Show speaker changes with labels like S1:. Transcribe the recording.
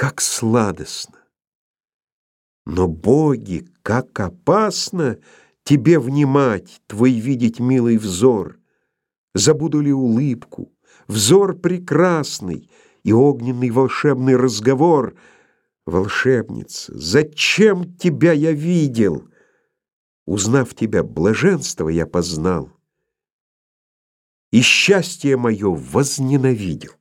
S1: как сладостно! Но, боги, как опасно Тебе внимать, твой видеть милый взор! Забуду ли улыбку, взор прекрасный И огненный волшебный разговор? Волшебница, зачем тебя я видел? Узнав тебя, блаженство я познал, И счастье мое возненавидел.